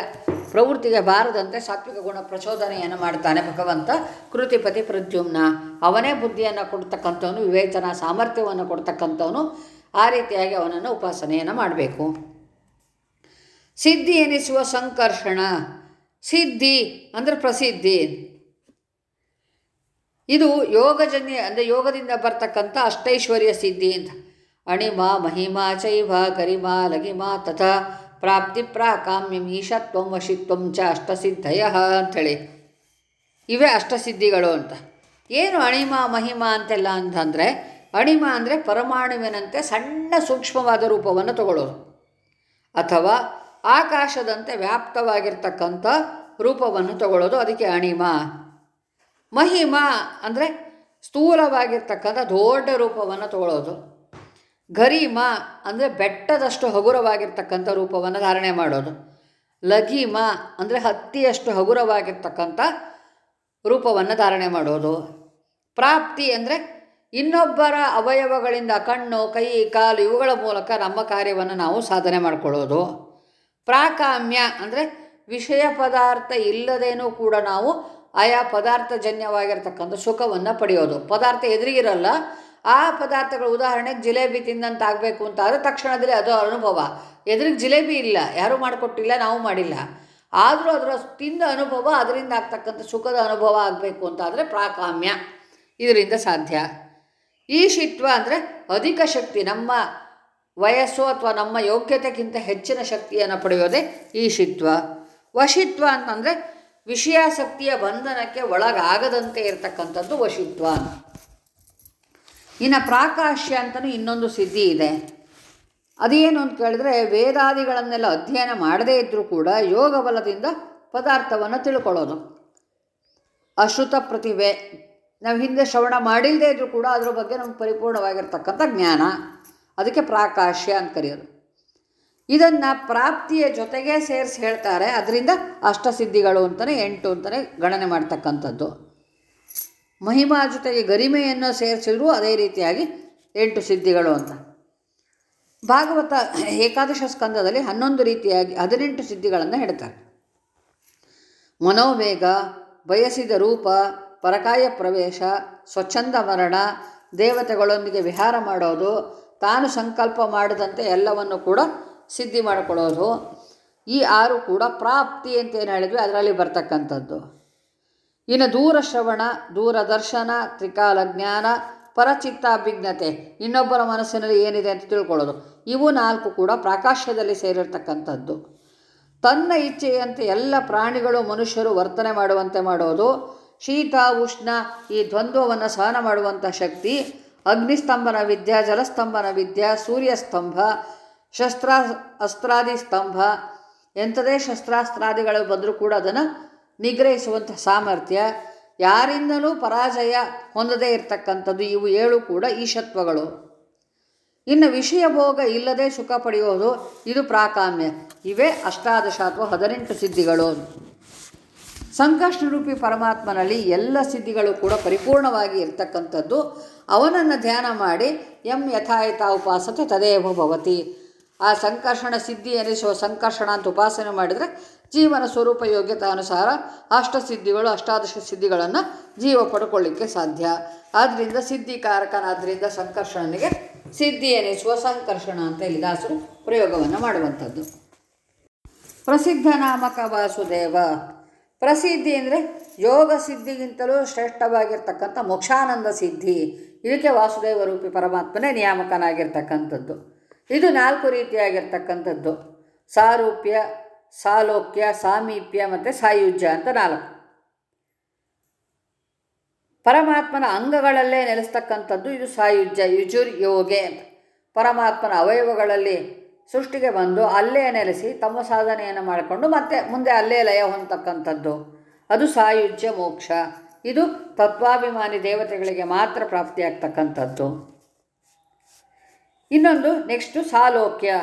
ಪ್ರವೃತ್ತಿಗೆ ಬಾರದಂತೆ ಸಾತ್ವಿಕ ಗುಣ ಪ್ರಚೋದನೆಯನ್ನು ಮಾಡ್ತಾನೆ ಭಗವಂತ. ಕೃತಿಪತಿ ಪ್ರದ್ಯುಮ್ನ. ಅವನೇ ಬುದ್ಧಿಯನ್ನು ಕೊಡ್ತಕ್ಕಂಥವನು, ವಿವೇಚನಾ ಸಾಮರ್ಥ್ಯವನ್ನು ಕೊಡ್ತಕ್ಕಂಥವನು. ಆ ರೀತಿಯಾಗಿ ಅವನನ್ನು ಉಪಾಸನೆಯನ್ನು ಮಾಡಬೇಕು. ಸಿದ್ಧಿ ಎನಿಸುವ ಸಂಕರ್ಷಣ. ಸಿದ್ಧಿ ಅಂದರೆ ಪ್ರಸಿದ್ಧಿ. ಇದು ಯೋಗಜನ್ಯ ಅಂದರೆ ಯೋಗದಿಂದ ಬರ್ತಕ್ಕಂಥ ಅಷ್ಟೈಶ್ವರ್ಯ ಸಿದ್ಧಿ ಅಂತ. ಅಣಿಮ ಮಹಿಮಾ ಚೈವ ಗರಿಮಾ ಲಗಿಮಾ ತಥಾ. ಪ್ರಾಪ್ತಿ ಪ್ರಾಕಾಮ್ಯ ಈಶತ್ವಂ ವಶಿತ್ವಂ ಚ ಅಷ್ಟಸಿದ್ಧಯ ಅಂಥೇಳಿ. ಇವೇ ಅಷ್ಟಸಿದ್ಧಿಗಳು ಅಂತ. ಏನು ಅಣಿಮ, ಮಹಿಮ ಅಂತೆಲ್ಲ ಅಂತಂದರೆ, ಅಣಿಮ ಅಂದರೆ ಪರಮಾಣುವಿನಂತೆ ಸಣ್ಣ ಸೂಕ್ಷ್ಮವಾದ ರೂಪವನ್ನು ತಗೊಳ್ಳೋದು. ಅಥವಾ ಆಕಾಶದಂತೆ ವ್ಯಾಪ್ತವಾಗಿರ್ತಕ್ಕಂಥ ರೂಪವನ್ನು ತಗೊಳ್ಳೋದು, ಅದಕ್ಕೆ ಅಣಿಮ. ಮಹಿಮ ಅಂದರೆ ಸ್ಥೂಲವಾಗಿರ್ತಕ್ಕಂಥ ದೊಡ್ಡ ರೂಪವನ್ನು ತಗೊಳ್ಳೋದು. ಗರಿಮ ಅಂದರೆ ಬೆಟ್ಟದಷ್ಟು ಹಗುರವಾಗಿರ್ತಕ್ಕಂಥ ರೂಪವನ್ನು ಧಾರಣೆ ಮಾಡೋದು. ಲಘಿಮ ಅಂದರೆ ಹತ್ತಿಯಷ್ಟು ಹಗುರವಾಗಿರ್ತಕ್ಕಂಥ ರೂಪವನ್ನು ಧಾರಣೆ ಮಾಡೋದು. ಪ್ರಾಪ್ತಿ ಅಂದರೆ ಇನ್ನೊಬ್ಬರ ಅವಯವಗಳಿಂದ ಕಣ್ಣು, ಕೈ, ಕಾಲು ಇವುಗಳ ಮೂಲಕ ನಮ್ಮ ಕಾರ್ಯವನ್ನು ನಾವು ಸಾಧನೆ ಮಾಡಿಕೊಳ್ಳೋದು. ಪ್ರಾಕಾಮ್ಯ ಅಂದರೆ ವಿಷಯ ಪದಾರ್ಥ ಇಲ್ಲದೇನೂ ಕೂಡ ನಾವು ಆಯಾ ಪದಾರ್ಥಜನ್ಯವಾಗಿರ್ತಕ್ಕಂಥ ಸುಖವನ್ನು ಪಡೆಯೋದು. ಪದಾರ್ಥ ಎದುರಿಗಿರಲ್ಲ ಆ ಪದಾರ್ಥಗಳ ಉದಾಹರಣೆಗೆ ಜಿಲೇಬಿ ತಿಂದಂತ ಆಗಬೇಕು ಅಂತ ಆದರೆ ತಕ್ಷಣದಲ್ಲಿ ಅದು ಅನುಭವ. ಎದುರಿಗೆ ಜಿಲೇಬಿ ಇಲ್ಲ, ಯಾರೂ ಮಾಡಿಕೊಟ್ಟಿಲ್ಲ, ನಾವು ಮಾಡಿಲ್ಲ. ಆದರೂ ಅದರ ತಿಂದ ಅನುಭವ, ಅದರಿಂದ ಆಗ್ತಕ್ಕಂಥ ಸುಖದ ಅನುಭವ ಆಗಬೇಕು ಅಂತ ಆದರೆ ಪ್ರಾಕಾಮ್ಯ. ಇದರಿಂದ ಸಾಧ್ಯ. ಈ ಶಿತ್ವ ಅಂದರೆ ಅಧಿಕ ಶಕ್ತಿ, ನಮ್ಮ ವಯಸ್ಸು ಅಥವಾ ನಮ್ಮ ಯೋಗ್ಯತೆಗಿಂತ ಹೆಚ್ಚಿನ ಶಕ್ತಿಯನ್ನು ಪಡೆಯೋದೇ ಈ ಶಿತ್ವ. ವಶಿತ್ವ ಅಂತಂದರೆ ವಿಷಯಾಸಕ್ತಿಯ ಬಂಧನಕ್ಕೆ ಒಳಗಾಗದಂತೆ ಇರತಕ್ಕಂಥದ್ದು ವಶಿತ್ವ ಇನ್ನು ಪ್ರಾಕಾಶ್ಯ ಅಂತಲೂ ಇನ್ನೊಂದು ಸಿದ್ಧಿ ಇದೆ. ಅದೇನು ಅಂತ ಕೇಳಿದ್ರೆ ವೇದಾದಿಗಳನ್ನೆಲ್ಲ ಅಧ್ಯಯನ ಮಾಡದೇ ಇದ್ದರೂ ಕೂಡ ಯೋಗ ಬಲದಿಂದ ಪದಾರ್ಥವನ್ನು ತಿಳ್ಕೊಳ್ಳೋದು. ಅಶ್ರುತ ಪ್ರತಿಭೆ, ನಾವು ಹಿಂದೆ ಶ್ರವಣ ಮಾಡಿಲ್ಲದೆ ಇದ್ದರೂ ಕೂಡ ಅದರ ಬಗ್ಗೆ ನಮ್ಗೆ ಪರಿಪೂರ್ಣವಾಗಿರ್ತಕ್ಕಂಥ ಜ್ಞಾನ. ಅದಕ್ಕೆ ಪ್ರಾಕಾಶ್ಯ ಅಂತ ಕರೆಯೋದು. ಇದನ್ನು ಪ್ರಾಪ್ತಿಯ ಜೊತೆಗೆ ಸೇರಿಸಿ ಹೇಳ್ತಾರೆ. ಅದರಿಂದ ಅಷ್ಟಸಿದ್ಧಿಗಳು ಅಂತಲೇ ಎಂಟು ಅಂತಲೇ ಗಣನೆ ಮಾಡ್ತಕ್ಕಂಥದ್ದು. ಮಹಿಮಾ ಜೊತೆಗೆ ಗರಿಮೆಯನ್ನು ಸೇರಿಸಿದ್ರು ಅದೇ ರೀತಿಯಾಗಿ ಎಂಟು ಸಿದ್ಧಿಗಳು ಅಂತ. ಭಾಗವತ ಏಕಾದಶ ಸ್ಕಂದದಲ್ಲಿ ಹನ್ನೊಂದು ರೀತಿಯಾಗಿ ಹದಿನೆಂಟು ಸಿದ್ಧಿಗಳನ್ನು ಹೇಳ್ತಾರೆ. ಮನೋವೇಗ ಬಯಸಿದ ರೂಪ, ಪರಕಾಯ ಪ್ರವೇಶ, ಸ್ವಚ್ಛಂದ ಮರಣ, ದೇವತೆಗಳೊಂದಿಗೆ ವಿಹಾರ ಮಾಡೋದು, ತಾನು ಸಂಕಲ್ಪ ಮಾಡದಂತೆ ಎಲ್ಲವನ್ನು ಕೂಡ ಸಿದ್ಧಿ ಮಾಡಿಕೊಳ್ಳೋದು. ಈ ಆರು ಕೂಡ ಪ್ರಾಪ್ತಿ ಅಂತ ಏನು ಹೇಳಿದ್ವಿ, ಅದರಲ್ಲಿ ಬರ್ತಕ್ಕಂಥದ್ದು. ಇನ್ನು ದೂರ ಶ್ರವಣ ದೂರದರ್ಶನ ತ್ರಿಕಾಲ ಜ್ಞಾನ ಪರಚಿತ್ತಾಭಿಜ್ಞತೆ ಇನ್ನೊಬ್ಬರ ಮನಸ್ಸಿನಲ್ಲಿ ಏನಿದೆ ಅಂತ ತಿಳ್ಕೊಳ್ಳೋದು. ಇವು ನಾಲ್ಕು ಕೂಡ ಪ್ರಾಕಾಶ್ಯದಲ್ಲಿ ಸೇರಿರ್ತಕ್ಕಂಥದ್ದು. ತನ್ನ ಇಚ್ಛೆಯಂತೆ ಎಲ್ಲ ಪ್ರಾಣಿಗಳು, ಮನುಷ್ಯರು ವರ್ತನೆ ಮಾಡುವಂತೆ ಮಾಡೋದು, ಶೀತ, ಉಷ್ಣ, ಈ ದ್ವಂದ್ವವನ್ನು ಸಹನ ಮಾಡುವಂಥ ಶಕ್ತಿ, ಅಗ್ನಿಸ್ತಂಭನ ವಿದ್ಯೆ, ಜಲಸ್ತಂಭನ ವಿದ್ಯೆ, ಸೂರ್ಯಸ್ತಂಭ ಶಸ್ತ್ರ ಅಸ್ತ್ರಾದಿ ಸ್ತಂಭ, ಎಂಥದೇ ಶಸ್ತ್ರಾಸ್ತ್ರಾದಿಗಳು ಬಂದರೂ ಕೂಡ ಅದನ್ನು ನಿಗ್ರಹಿಸುವಂಥ ಸಾಮರ್ಥ್ಯ ಯಾರಿಂದಲೂ ಪರಾಜಯ ಹೊಂದದೇ ಇರತಕ್ಕಂಥದ್ದು ಇವು ಏಳು ಕೂಡ ಈಶತ್ವಗಳು ಇನ್ನು ವಿಷಯ ಭೋಗ ಇಲ್ಲದೆ ಸುಖ ಪಡೆಯೋದು ಇದು ಪ್ರಾಕಾಮ್ಯ. ಇವೇ ಅಷ್ಟಾದಶ ಅಥವಾ ಹದಿನೆಂಟು ಸಿದ್ಧಿಗಳು. ಸಂಕಷ್ಟರೂಪಿ ಪರಮಾತ್ಮನಲ್ಲಿ ಎಲ್ಲ ಸಿದ್ಧಿಗಳು ಕೂಡ ಪರಿಪೂರ್ಣವಾಗಿ ಇರ್ತಕ್ಕಂಥದ್ದು ಅವನನ್ನು ಧ್ಯಾನ ಮಾಡಿ ಎಂ ಯಥಾಯಥಾ ಉಪಾಸತೆ ತದೇವ ಭವತಿ. ಆ ಸಂಕರ್ಷಣ ಸಿದ್ಧಿ ಎನಿಸುವ ಸಂಕರ್ಷಣ ಅಂತ ಉಪಾಸನೆ ಮಾಡಿದರೆ ಜೀವನ ಸ್ವರೂಪ ಯೋಗ್ಯತಾನುಸಾರ ಅಷ್ಟಸಿದ್ಧಿಗಳು, ಅಷ್ಟಾದಶ ಸಿದ್ಧಿಗಳನ್ನು ಜೀವ ಪಡ್ಕೊಳ್ಳಿಕ್ಕೆ ಸಾಧ್ಯ. ಆದ್ದರಿಂದ ಸಿದ್ಧಿಕಾರಕನಾದ್ದರಿಂದ ಸಂಕರ್ಷಣನಿಗೆ ಸಿದ್ಧಿ ಎನಿಸುವ ಸಂಕರ್ಷಣ ಅಂತ ಇಲ್ಲಿ ದಾಸರು ಪ್ರಯೋಗವನ್ನು ಮಾಡುವಂಥದ್ದು. ಪ್ರಸಿದ್ಧ ನಾಮಕ ವಾಸುದೇವ. ಪ್ರಸಿದ್ಧಿ ಅಂದರೆ ಯೋಗ ಸಿದ್ಧಿಗಿಂತಲೂ ಶ್ರೇಷ್ಠವಾಗಿರ್ತಕ್ಕಂಥ ಮೋಕ್ಷಾನಂದ ಸಿದ್ಧಿ. ಇದಕ್ಕೆ ವಾಸುದೇವ ರೂಪಿ ಪರಮಾತ್ಮನೇ ನಿಯಾಮಕನಾಗಿರ್ತಕ್ಕಂಥದ್ದು. ಇದು ನಾಲ್ಕು ರೀತಿಯಾಗಿರ್ತಕ್ಕಂಥದ್ದು. ಸಾರೂಪ್ಯ ಸಾಲೋಕ್ಯ, ಸಾಮೀಪ್ಯ ಮತ್ತು ಸಾಯುಜ್ಯ ಅಂತ ನಾಲ್ಕು. ಪರಮಾತ್ಮನ ಅಂಗಗಳಲ್ಲೇ ನೆಲೆಸ್ತಕ್ಕಂಥದ್ದು ಇದು ಸಾಯುಜ್ಯ, ಯುಜುರ್ ಯೋಗೆ ಅಂತ. ಪರಮಾತ್ಮನ ಅವಯವಗಳಲ್ಲಿ ಸೃಷ್ಟಿಗೆ ಬಂದು ಅಲ್ಲೇ ನೆಲೆಸಿ ತಮ್ಮ ಸಾಧನೆಯನ್ನು ಮಾಡಿಕೊಂಡು ಮತ್ತೆ ಮುಂದೆ ಅಲ್ಲೇ ಲಯ ಹೊಂದತಕ್ಕಂಥದ್ದು. ಅದು ಸಾಯುಜ್ಯ, ಮೋಕ್ಷ. ಇದು ತತ್ವಾಭಿಮಾನಿ ದೇವತೆಗಳಿಗೆ ಮಾತ್ರ ಪ್ರಾಪ್ತಿಯಾಗ್ತಕ್ಕಂಥದ್ದು. ಇನ್ನೊಂದು, ನೆಕ್ಸ್ಟು ಸಾಲೋಕ್ಯ.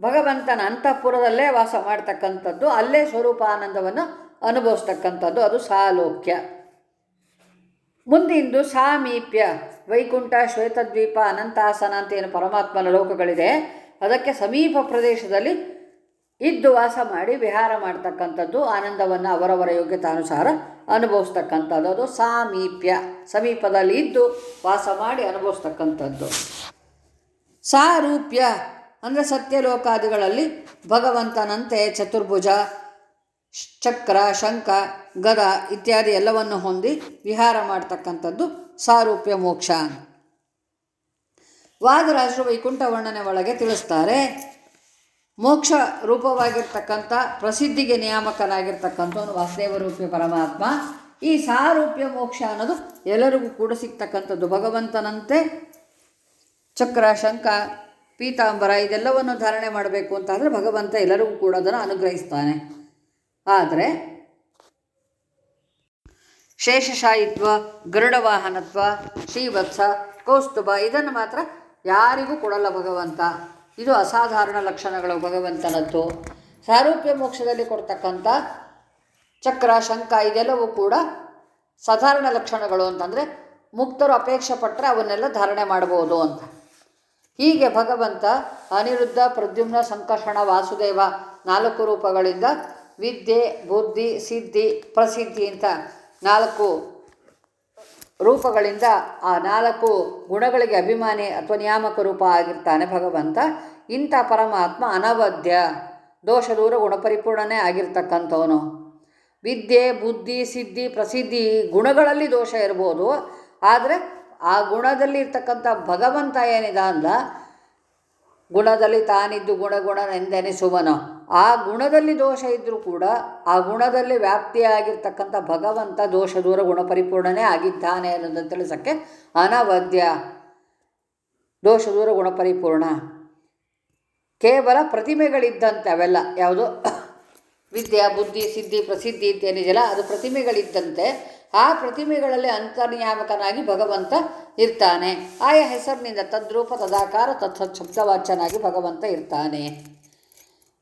ಭಗವಂತನ ಅಂತಃಪುರದಲ್ಲೇ ವಾಸ ಮಾಡ್ತಕ್ಕಂಥದ್ದು, ಅಲ್ಲೇ ಸ್ವರೂಪಾನಂದವನ್ನು ಅನುಭವಿಸ್ತಕ್ಕಂಥದ್ದು, ಅದು ಸಾಲೋಕ್ಯ. ಮುಂದಿಂದು ಸಾಮೀಪ್ಯ, ವೈಕುಂಠ, ಶ್ವೇತದ್ವೀಪ, ಅನಂತಾಸನ ಅಂತ ಏನು ಪರಮಾತ್ಮನ ಲೋಕಗಳಿದೆ, ಅದಕ್ಕೆ ಸಮೀಪ ಪ್ರದೇಶದಲ್ಲಿ ಇದ್ದು ವಾಸ ಮಾಡಿ ವಿಹಾರ ಮಾಡ್ತಕ್ಕಂಥದ್ದು, ಆನಂದವನ್ನು ಅವರವರ ಯೋಗ್ಯತಾನುಸಾರ ಅನುಭವಿಸ್ತಕ್ಕಂಥದ್ದು, ಅದು ಸಾಮೀಪ್ಯ, ಸಮೀಪದಲ್ಲಿ ಇದ್ದು ವಾಸ ಮಾಡಿ ಅನುಭವಿಸ್ತಕ್ಕಂಥದ್ದು. ಸಾರೂಪ್ಯ ಅಂದರೆ ಸತ್ಯಲೋಕಾದಿಗಳಲ್ಲಿ ಭಗವಂತನಂತೆ ಚತುರ್ಭುಜ, ಚಕ್ರ, ಶಂಖ, ಗದ ಇತ್ಯಾದಿ ಎಲ್ಲವನ್ನು ಹೊಂದಿ ವಿಹಾರ ಮಾಡ್ತಕ್ಕಂಥದ್ದು ಸಾರೂಪ್ಯ ಮೋಕ್ಷ ವಾದರಾಜರು ವೈಕುಂಠ ವರ್ಣನೆ ಒಳಗೆ ತಿಳಿಸ್ತಾರೆ, ಮೋಕ್ಷ ರೂಪವಾಗಿರ್ತಕ್ಕಂಥ ಪ್ರಸಿದ್ಧಿಗೆ ನಿಯಾಮಕನಾಗಿರ್ತಕ್ಕಂಥವನು ವಾಸುದೇವ ರೂಪಿ ಪರಮಾತ್ಮ, ಈ ಸಾರೂಪ್ಯ ಮೋಕ್ಷ ಅನ್ನೋದು ಎಲ್ಲರಿಗೂ ಕೂಡ ಸಿಗ್ತಕ್ಕಂಥದ್ದು ಭಗವಂತನಂತೆ. ಚಕ್ರ, ಶಂಖ ಪೀತಾಂಬರ, ಇದೆಲ್ಲವನ್ನು ಧಾರಣೆ ಮಾಡಬೇಕು ಅಂತಾದರೆ ಭಗವಂತ ಎಲ್ಲರಿಗೂ ಕೂಡ ಅದನ್ನು ಅನುಗ್ರಹಿಸ್ತಾನೆ. ಆದರೆ ಶೇಷಶಾಯಿತ್ವ, ಗರುಡವಾಹನತ್ವ, ಶ್ರೀವತ್ಸ, ಕೌಸ್ತುಭ, ಇದನ್ನು ಮಾತ್ರ ಯಾರಿಗೂ ಕೊಡಲ್ಲ ಭಗವಂತ. ಇದು ಅಸಾಧಾರಣ ಲಕ್ಷಣಗಳು ಭಗವಂತನದ್ದು. ಸಾರೂಪ್ಯ ಮೋಕ್ಷದಲ್ಲಿ ಕೊಡ್ತಕ್ಕಂಥ ಚಕ್ರ, ಶಂಖ, ಇದೆಲ್ಲವೂ ಕೂಡ ಸಾಧಾರಣ ಲಕ್ಷಣಗಳು ಅಂತಂದರೆ ಮುಕ್ತರು ಅಪೇಕ್ಷೆ ಪಟ್ಟರೆ ಅವನ್ನೆಲ್ಲ ಧಾರಣೆ ಮಾಡ್ಬೋದು ಅಂತ. ಹೀಗೆ ಭಗವಂತ ಅನಿರುದ್ಧ ಪ್ರದ್ಯುಮ್ನ ಸಂಕರ್ಷಣ ವಾಸುದೇವ ನಾಲ್ಕು ರೂಪಗಳಿಂದ ವಿದ್ಯೆ, ಬುದ್ಧಿ, ಸಿದ್ಧಿ, ಪ್ರಸಿದ್ಧಿ ಅಂತ ನಾಲ್ಕು ರೂಪಗಳಿಂದ ಆ ನಾಲ್ಕು ಗುಣಗಳಿಗೆ ಅಭಿಮಾನಿ ಅಥವಾ ನಿಯಾಮಕ ರೂಪ ಆಗಿರ್ತಾನೆ ಭಗವಂತ. ಇಂಥ ಪರಮಾತ್ಮ ಅನವಧ್ಯ ದೋಷ ದೂರ ಗುಣಪರಿಪೂರ್ಣನೇ ಆಗಿರ್ತಕ್ಕಂಥವನು. ವಿದ್ಯೆ, ಬುದ್ಧಿ, ಸಿದ್ಧಿ, ಪ್ರಸಿದ್ಧಿ ಗುಣಗಳಲ್ಲಿ ದೋಷ ಇರ್ಬೋದು. ಆದರೆ ಆ ಗುಣದಲ್ಲಿ ಇರ್ತಕ್ಕಂಥ ಭಗವಂತ ಅಂದ? ಗುಣದಲ್ಲಿ ತಾನಿದ್ದು ಗುಣಗುಣನೆಂದೆನಿಸುವನು ಆ ಗುಣದಲ್ಲಿ ದೋಷ ಇದ್ದರೂ ಕೂಡ ಆ ಗುಣದಲ್ಲಿ ವ್ಯಾಪ್ತಿಯಾಗಿರ್ತಕ್ಕಂಥ ಭಗವಂತ ದೋಷ ದೂರ ಗುಣಪರಿಪೂರ್ಣನೇ ಆಗಿದ್ದಾನೆ ಅನ್ನೋದನ್ನು ತಿಳಿಸೋಕ್ಕೆ ಅನವದ್ಯ. ದೋಷ ದೂರ ಗುಣಪರಿಪೂರ್ಣ. ಕೇವಲ ಪ್ರತಿಮೆಗಳಿದ್ದಂತೆ ಅವೆಲ್ಲ, ಯಾವುದು? ವಿದ್ಯಾ, ಬುದ್ಧಿ, ಸಿದ್ಧಿ, ಪ್ರಸಿದ್ಧಿ ಅಂತೇನಿದೆಯಲ್ಲ ಅದು ಪ್ರತಿಮೆಗಳಿದ್ದಂತೆ ಆ ಪ್ರತಿಮೆಗಳಲ್ಲಿ ಅಂತರ್ನಿಯಾಮಕನಾಗಿ ಭಗವಂತ ಇರ್ತಾನೆ. ಆಯಾ ಹೆಸರಿನಿಂದ ತದ್ರೂಪ ತದಾಕಾರ ತತ್ ಶಬ್ದವಾಚನಾಗಿ ಭಗವಂತ ಇರ್ತಾನೆ.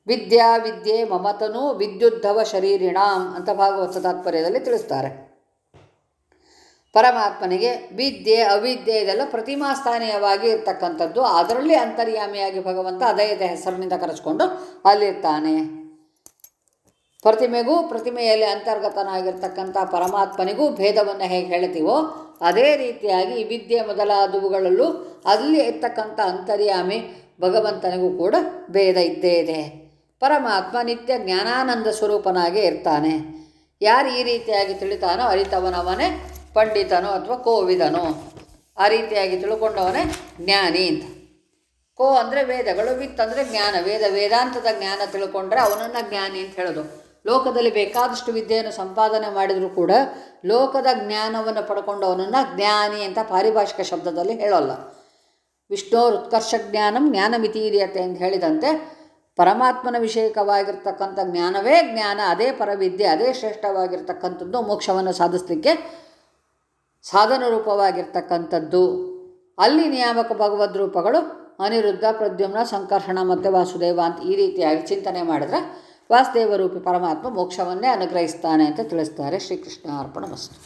ವಿದ್ಯಾ ವಿದ್ಯೆ ಮಮತನು ವಿದ್ಯುದ್ಧವ ಶರೀರಿಣಾಂ ಅಂತ ಭಾಗವತ ತಾತ್ಪರ್ಯದಲ್ಲಿ ತಿಳಿಸ್ತಾರೆ. ಪರಮಾತ್ಮನಿಗೆ ವಿದ್ಯೆ, ಅವಿದ್ಯೆ ಇದೆಲ್ಲ ಪ್ರತಿಮಾಸ್ಥಾನೀಯವಾಗಿ ಇರ್ತಕ್ಕಂಥದ್ದು. ಅದರಲ್ಲಿ ಅಂತರ್ಯಾಮಿಯಾಗಿ ಭಗವಂತ ಅದೇ ಇದೇ ಹೆಸರಿನಿಂದ ಕರೆಸ್ಕೊಂಡು ಅಲ್ಲಿರ್ತಾನೆ. ಪ್ರತಿಮೆಗೂ ಪ್ರತಿಮೆಯಲ್ಲಿ ಅಂತರ್ಗತನಾಗಿರ್ತಕ್ಕಂಥ ಪರಮಾತ್ಮನಿಗೂ ಭೇದವನ್ನು ಹೇಗೆ ಹೇಳ್ತೀವೋ ಅದೇ ರೀತಿಯಾಗಿ ವಿದ್ಯೆ ಮೊದಲಾದವುಗಳಲ್ಲೂ ಅಲ್ಲಿ ಇರ್ತಕ್ಕಂಥ ಅಂತರ್ಯಾಮಿ ಭಗವಂತನಿಗೂ ಕೂಡ ಭೇದ ಇದ್ದೇ ಇದೆ. ಪರಮಾತ್ಮ ನಿತ್ಯ ಜ್ಞಾನಾನಂದ ಸ್ವರೂಪನಾಗೇ ಇರ್ತಾನೆ. ಯಾರು ಈ ರೀತಿಯಾಗಿ ತಿಳಿತಾನೋ ಅರಿತವನವನೇ ಪಂಡಿತನೋ ಅಥವಾ ಕೋವಿದನೋ. ಆ ರೀತಿಯಾಗಿ ತಿಳ್ಕೊಂಡವನೇ ಜ್ಞಾನಿ ಅಂತ. ಕೋ ಅಂದರೆ ವೇದಗಳು, ವಿತ್ ಅಂದರೆ ಜ್ಞಾನ, ವೇದ ವೇದಾಂತದ ಜ್ಞಾನ ತಿಳ್ಕೊಂಡ್ರೆ ಅವನನ್ನು ಜ್ಞಾನಿ ಅಂತ ಹೇಳೋದು. ಲೋಕದಲ್ಲಿ ಬೇಕಾದಷ್ಟು ವಿದ್ಯೆಯನ್ನು ಸಂಪಾದನೆ ಮಾಡಿದರೂ ಕೂಡ ಲೋಕದ ಜ್ಞಾನವನ್ನು ಪಡ್ಕೊಂಡವನನ್ನು ಜ್ಞಾನಿ ಅಂತ ಪಾರಿಭಾಷಿಕ ಶಬ್ದದಲ್ಲಿ ಹೇಳೋಲ್ಲ. ವಿಷ್ಣು ಉತ್ಕರ್ಷ ಜ್ಞಾನಂ ಜ್ಞಾನಮಿತೀರಿಯತೆ ಅಂತ ಹೇಳಿದಂತೆ ಪರಮಾತ್ಮನ ವಿಷಯಕವಾಗಿರ್ತಕ್ಕಂಥ ಜ್ಞಾನವೇ ಜ್ಞಾನ, ಅದೇ ಪರವಿದ್ಯೆ, ಅದೇ ಶ್ರೇಷ್ಠವಾಗಿರ್ತಕ್ಕಂಥದ್ದು ಮೋಕ್ಷವನ್ನು ಸಾಧಿಸಲಿಕ್ಕೆ ಸಾಧನ ರೂಪವಾಗಿರ್ತಕ್ಕಂಥದ್ದು. ಅಲ್ಲಿ ನಿಯಾಮಕ ಭಗವದ್ ರೂಪಗಳು ಅನಿರುದ್ಧ ಪ್ರದ್ಯುಮ್ನ ಸಂಕರ್ಷಣ ಮತ್ತು ವಾಸುದೇವ ಅಂತ ಈ ರೀತಿಯಾಗಿ ಚಿಂತನೆ ಮಾಡಿದ್ರೆ ವಾಸುದೇವ ರೂಪಿ ಪರಮಾತ್ಮ ಮೋಕ್ಷವನ್ನೇ ಅನುಗ್ರಹಿಸ್ತಾನೆ ಅಂತ ತಿಳಿಸ್ತಾರೆ ಶ್ರೀಕೃಷ್ಣ ಅರ್ಪಣ ವಸ್ತು